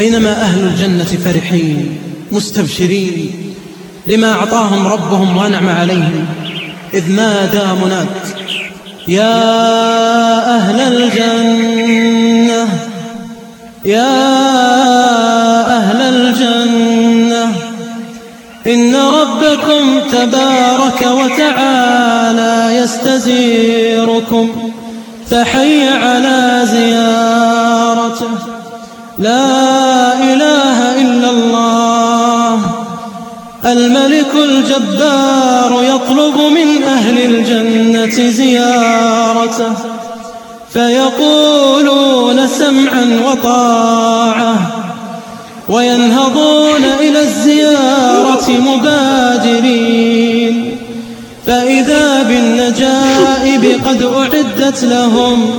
بينما أهل الجنة فرحين مستبشرين لما أعطاهم ربهم وأنعم عليهم إذ نادى مناد يا أهل الجنة يا أهل الجنة إن ربكم تبارك وتعالى يستزيركم فحي على زيارته. لا الملك الجبار يطلب من أهل الجنة زيارته فيقولون سمعا وطاعة وينهضون إلى الزيارة مبادرين. فإذا بالنجائب قد أعدت لهم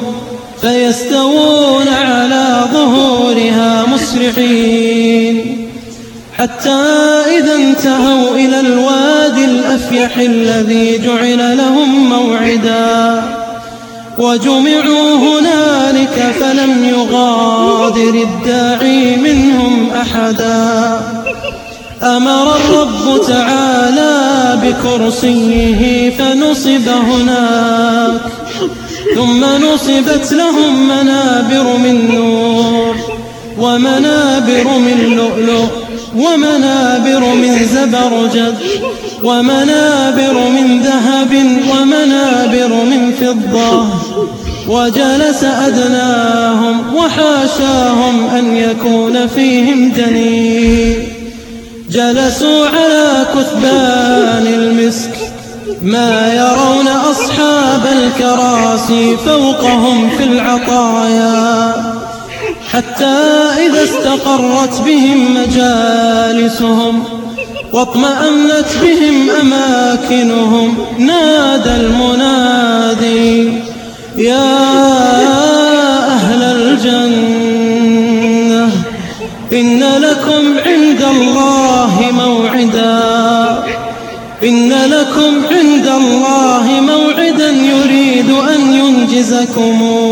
فيستوون على ظهورها مسرعين حتى إذا انتهوا إلى الوادي الأفيح الذي جعل لهم موعدا. وجمعوا هنالك فلم يغادر الداعي منهم أحدا. أمر الرب تعالى بكرسيه فنصب هناك. ثم نصبت لهم منابر من نور ومنابر من لؤلؤ. ومنابر من زبرجد ومنابر من ذهب ومنابر من فضة. وجلس أدناهم وحاشاهم أن يكون فيهم دنيء جلسوا على كثبان المسك ما يرون أصحاب الكراسي فوقهم في العطايا. حتى إذا استقرت بهم مجالسهم واطمأنت بهم أماكنهم نادى المنادي يا أهل الجنة إن لكم عند الله موعدا إن لكم عند الله موعدا يريد أن ينجزكموه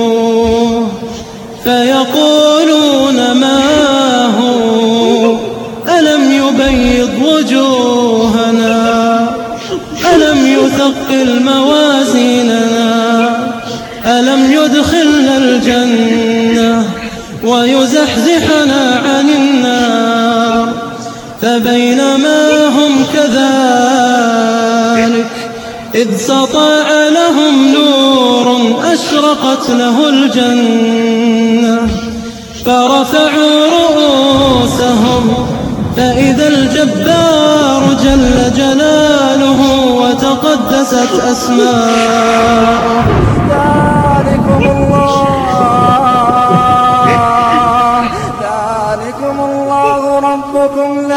إذ سطع لهم نور أشرقت له الجنة فرفعوا رؤوسهم فإذا الجبار جل جلاله وتقدست أسماؤه. ذلكم الله. ذلكم الله ربكم.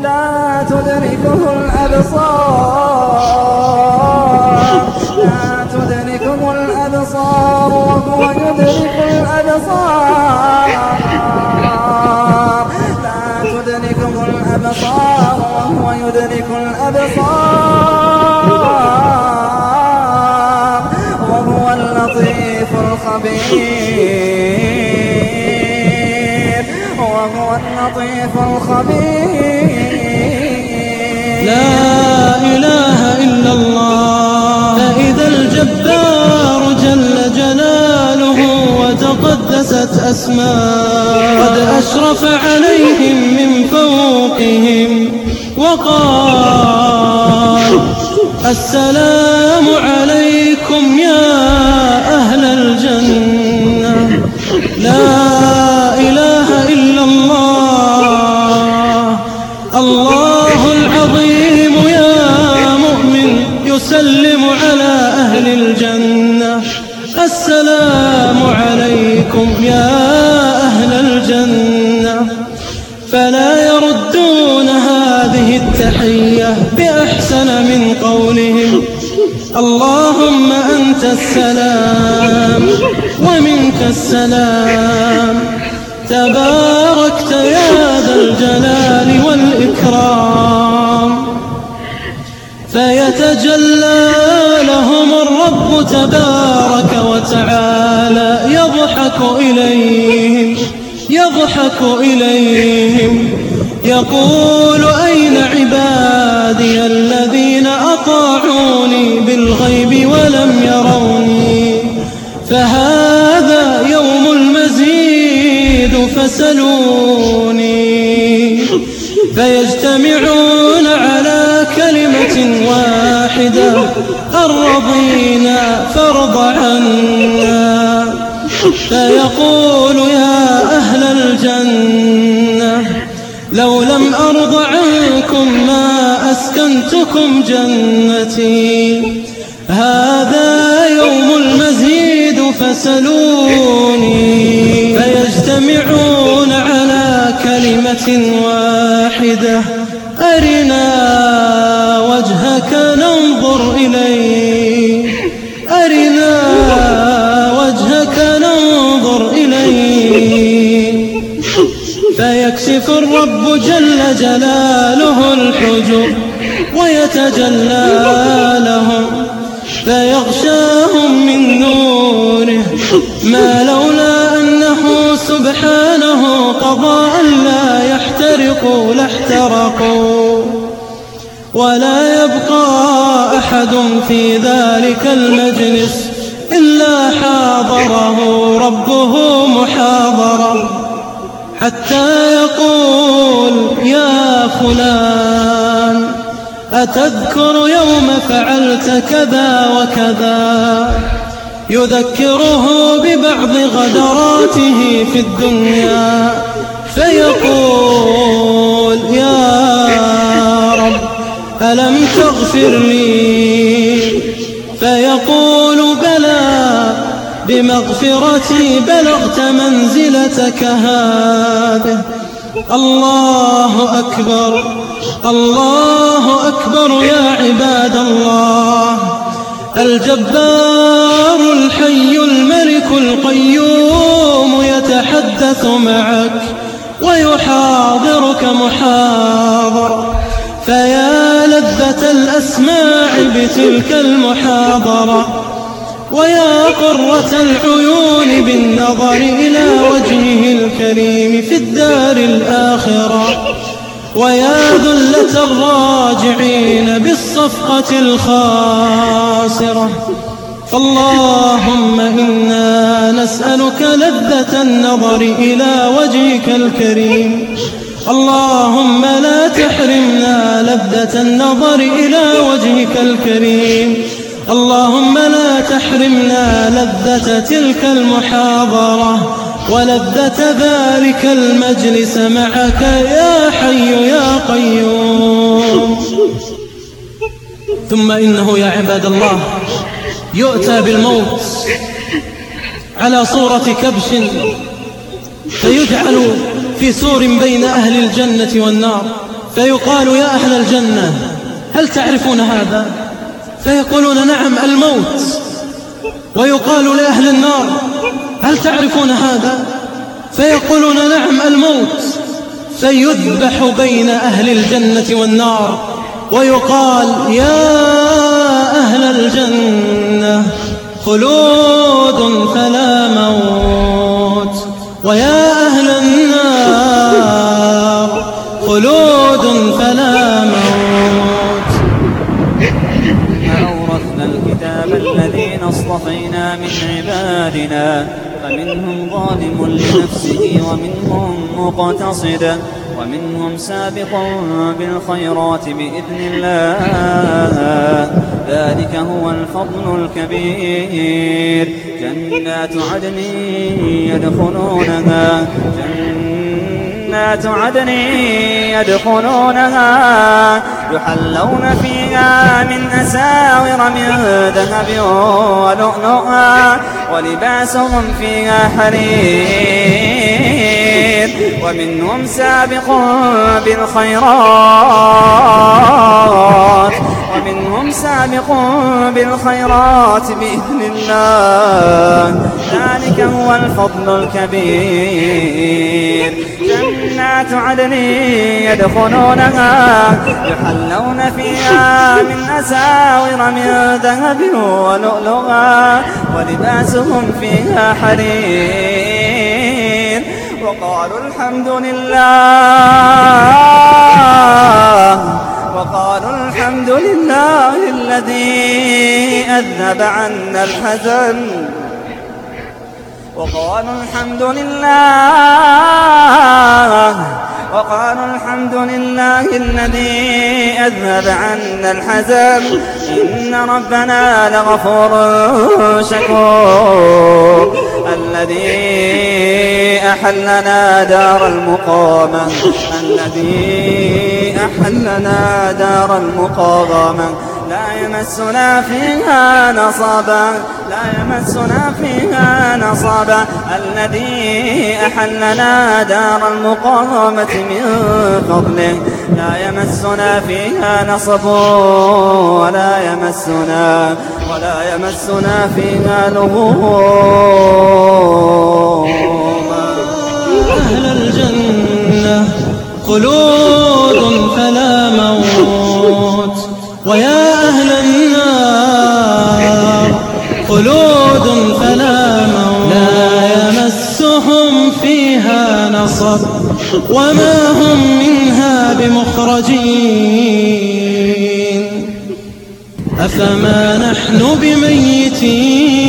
لا تدركه الأبصار. لا تدركه الأبصار وهو يدرك الأبصار. لا تدركه الأبصار وهو يدرك الأبصار. وتقدست أسماء قد أشرف عليهم من فوقهم وقال السلام عليكم يا أهل الجنة. لا إله إلا الله. الله العظيم يا مؤمن يسلم على أهل الجنة. السلام عليكم يا أهل الجنة فلا يردون هذه التحية بأحسن من قولهم. اللهم أنت السلام ومنك السلام. تباركت يا ذا الجلال والإكرام. فيتجلى لهم الرب تبارك يضحك إليهم يضحك إليهم. يقول أين عبادي الذين أطاعوني بالغيب ولم يروني؟ فهذا يوم المزيد فسلوني فيجتمعون على كلمة واحدة الرضينا فارض عنا. فيقول يا أهل الجنة لو لم أرض عنكم ما أسكنتكم جنتي. هذا يوم المزيد فسلوني. فيجتمعون على كلمة واحدة أرنا وجهك ننظر إليه. فيكشف الرب جل جلاله الحجب ويتجلى لهم فيغشاهم من نوره. ما لولا أنه سبحانه قضى أن لا يحترقوا لاحترقوا ولا يبقى أحد في ذلك المجلس إلا حاضره ربه محاضرا حتى يقول يا فلان أتذكر يوم فعلت كذا وكذا؟ يذكره ببعض غدراته في الدنيا فيقول يا رب ألم تغفر لي بمغفرتي بلغت منزلتك هذه. الله أكبر الله أكبر يا عباد الله. الجبار الحي الملك القيوم يتحدث معك ويحاضرك محاضر. فيا لذة الأسماع بتلك المحاضرة. ويا قرة العيون بالنظر إلى وجهه الكريم في الدار الآخرة. ويا ذلة الراجعين بالصفقة الخاسرة. فاللهم إنا نسألك لذة النظر إلى وجهك الكريم. اللهم لا تحرمنا لذة النظر إلى وجهك الكريم. اللهم لا تحرمنا لذة تلك المحاضرة ولذة ذلك المجلس معك يا حي يا قيوم. ثم إنه يا عباد الله يؤتى بالموت على صورة كبش فيجعل في سور بين أهل الجنة والنار فيقال يا أهل الجنة هل تعرفون هذا؟ فيقولون نعم الموت ويقال لأهل النار هل تعرفون هذا؟ فيقولون نعم الموت فيذبح بين أهل الجنة والنار ويقال يا أهل الجنة خلود فلا موت ويا أهل النار خلود فلا موت الكتاب الذين اصطفينا من عبادنا فمنهم ظالم لنفسه ومنهم مقتصد ومنهم سابق بالخيرات بإذن الله ذلك هو الفضل الكبير جنات عدن يدخلونها جنات عدن يدخلونها يحلون فيها من أساور من ذهب ولؤلؤا ولباسهم فيها حرير ومنهم سابق بالخيرات. ومنهم سابق بالخيرات بإذن الله. ذلك هو الفضل الكبير. جنات عدن يدخلونها يحلون فيها من أساور من ذهب ولؤلؤا ولباسهم فيها حرير. وقالوا الحمد لله. وقالوا الحمد لله الذي أذهب عنا الحزن. وقالوا الحمد لله وقالوا الحمد لله الذي أذهب عنا الحزن. إن ربنا لغفور شكور. الذي أحلنا دار المقامة. الذي أحلنا دار المقامة لا يمسنا فيها نصبا. لا يمسنا فيها نصبا. الذي أحلنا دار المقامة من فضله. لا يمسنا فيها نصب ولا يمسنا. ولا يمسنا فيها لغوب. أهل الجنة. خلود فلا موت. ويا أهل النار خلود فلا موت. لا يمسهم فيها نصب وما هم منها بمخرجين. أفما نحن بميتين؟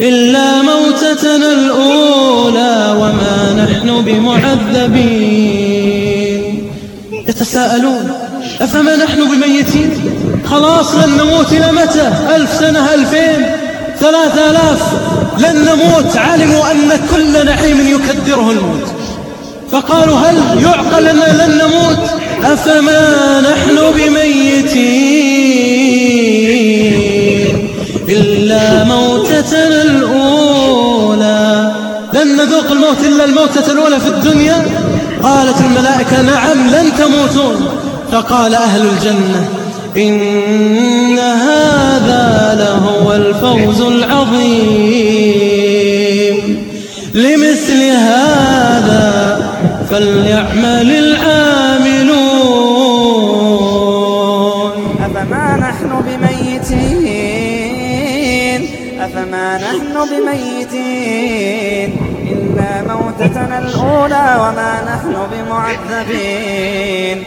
إلا موتتنا الأولى وما نحن بمعذبين. يتساءلون أفما نحن بميتين؟ خلاص لن نموت إلى متى؟ ألف سنة ألفين ثلاثة آلاف. لن نموت. علموا أن كل نعيم يكدره الموت. فقالوا هل يعقل أننا لن نموت؟ أفما نذوق الموت إلا الموتة الأولى في الدنيا؟ قالت الملائكة نعم لن تموتون. فقال أهل الجنة إن هذا لهو الفوز العظيم. لمثل هذا فليعمل العاملون. أفما نحن بميتين؟ أفما نحن بميتين؟ موتتنا الأولى وما نحن بمعذبين.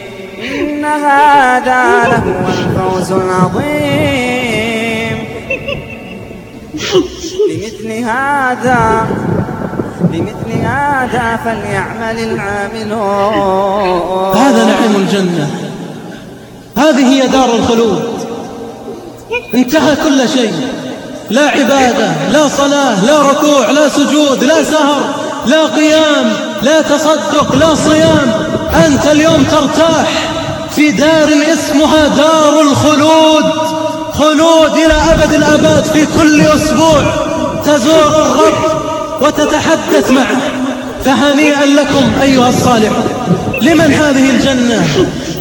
إن هذا لهو الفوز العظيم. لمثل هذا لمثل هذا فليعمل العاملون. هذا نعيم الجنة. هذه هي دار الخلود. انتهى كل شيء. لا عبادة لا صلاة لا ركوع لا سجود لا سهر. لا قيام لا تصدق لا صيام. أنت اليوم ترتاح في دار اسمها دار الخلود. خلود إلى أبد الأبد في كل أسبوع. تزور الرب وتتحدث معه. فهنيئا لكم أيها الصالحون لمن هذه الجنة؟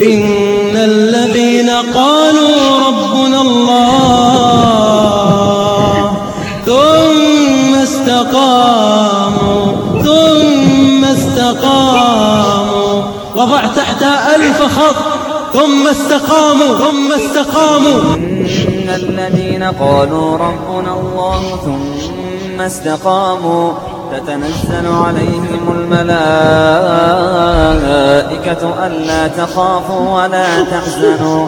إن الذين قالوا ربنا الله. استقاموا. وضع تحتها ألف خط. ثم استقاموا ثم استقاموا. إن الذين قالوا ربنا الله ثم استقاموا تتنزل عليهم الملائكة ألا تخافوا ولا تحزنوا.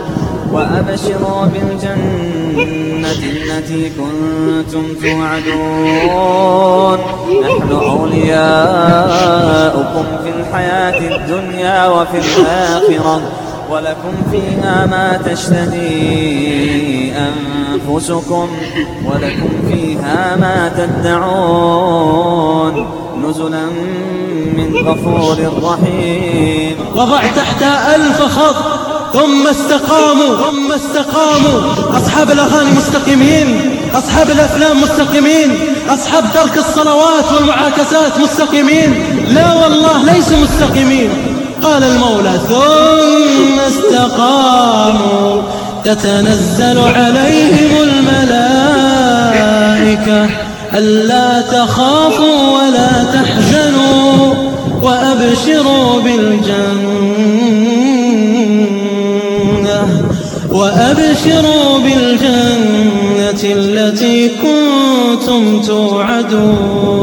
وأبشروا بالجنة. التي كنتم توعدون. نحن أولياؤكم في الحياة الدنيا وفي الآخرة ولكم فيها ما تشتهي أنفسكم ولكم فيها ما تدعون. نزلا من غفور رحيم. وضع تحتها ألف خط. ثم استقاموا ثم استقاموا. أصحاب الأغاني مستقيمين أصحاب الأفلام مستقيمين أصحاب ترك الصلوات والمعاكسات مستقيمين. لا والله ليسوا مستقيمين. قال المولى ثم استقاموا. تتنزل عليهم الملائكة ألا تخافوا ولا تحزنوا وأبشروا بالجنة. وأبشروا بالجنة التي كنتم توعدون.